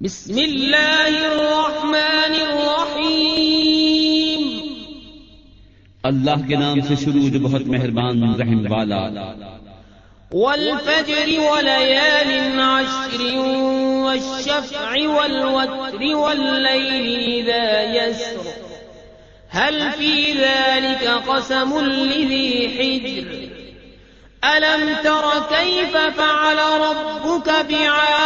بسم الله الرحمن الرحيم اللہ کے نام سے شروع جو بہت مہربان رحم والا۔ والفجر وليال عشر والشفع والوتر والليل إذا يسر هل في ذلك قسم لذي حجر۔ ألم تر كيف فعل ربك بعاد؟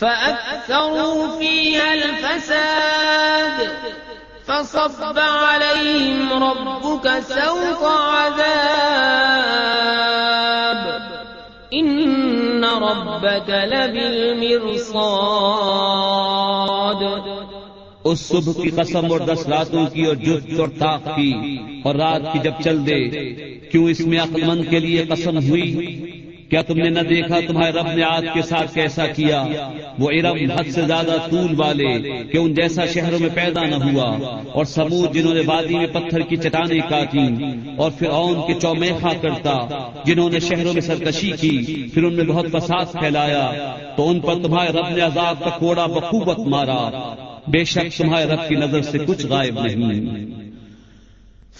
فأكثروا فيها الفساد. فصب عليهم ربك سوط عذاب. إن ربك لبالمرصاد. اس صبح کی قسم اور دس راتوں کی اور جد اور طاق کی اور رات کی جب چل دے، کیوں اس میں عقل مند کے لیے قسم ہوئی؟ کیا تم نے نہ دیکھا تمہارے رب نے آج کے ساتھ کیسا کیا؟ وہ ارم حد سے زیادہ طول والے کہ ان جیسا شہروں میں پیدا نہ ہوا اور سمود جنہوں نے وادی میں پتھر کی چٹانیں کاٹی اور پھر اون کے چومیخا کرتا جنہوں نے شہروں میں سرکشی کی، پھر ان میں بہت فساد پھیلایا۔ تو ان پر تمہارے رب نے عذاب کا کوڑا بخوبت مارا۔ بے شک تمہارے رب کی نظر سے کچھ غائب نہیں۔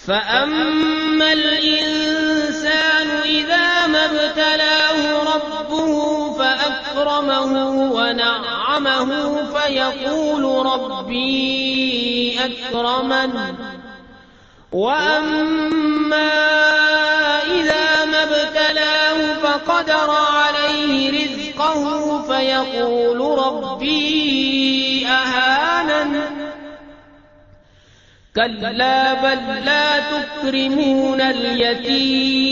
فأما الإنسان إذا ما ابتلاه ربه فأكرمه ونعمه فيقول ربي أكرمن وأما إذا ما ابتلاه فقدر عليه رزقه فيقول ربي أهانن كلا بل لا تكرمون اليتيم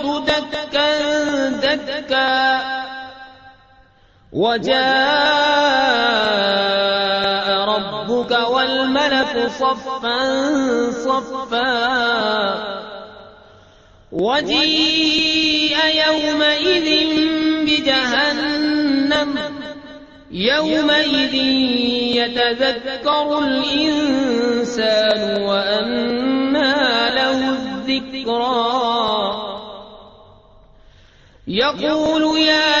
وجاء ربك والملك صفا صفا وجيء يومئذ بجهنم يومئذ يتذكر الإنسان وأنى له الذكرى يقول يا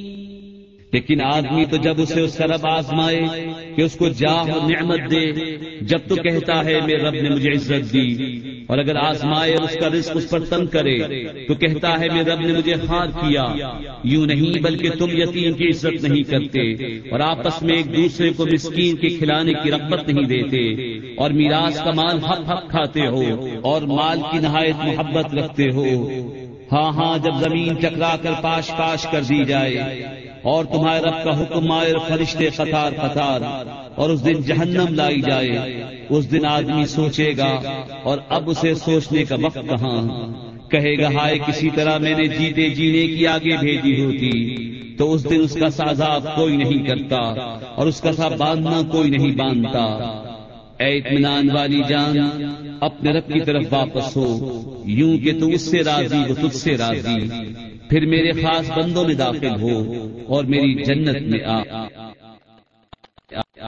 لیکن آدمی تو جب اسے اس کا رب آزمائے کہ اس کو جاہ اور نعمت دے، جب تو کہتا ہے، میرے رب نے مجھے عزت دی۔ اور اگر آزمائے اور اس کا رزق اس پر تنگ کرے، تو کہتا ہے، میرے رب نے مجھے خار کیا۔ یوں نہیں، بلکہ تم یتیم کی عزت نہیں کرتے اور آپس میں ایک دوسرے کو مسکین کے کھلانے کی رغبت نہیں دیتے اور میراث کا مال حق حق کھاتے ہو اور مال کی نہایت محبت رکھتے ہو۔ ہاں ہاں جب زمین ٹکرا کر پاش پاش کر دی جائے اور تمہارے رب کا حکم آئے فرشتے قطار قطار، اور اس دن جہنم لائی جائے، اس دن آدمی سوچے گا، اور اب اسے سوچنے کا وقت کہاں؟ کہے گا، ہائے، کسی طرح میں نے جیتے جینے کی آگے بھیجی ہوتی، تو اس دن اس کا سازاب کوئی نہیں کرتا، اور اس کا سا باندھنا کوئی نہیں باندھتا۔ اے اطمینان والی جان، اپنے رب کی طرف واپس ہو، یوں کہ تو اس سے راضی، وہ تجھ سے راضی۔ پھر میرے خاص بندوں میں داخل ہو اور میری جنت میں آ۔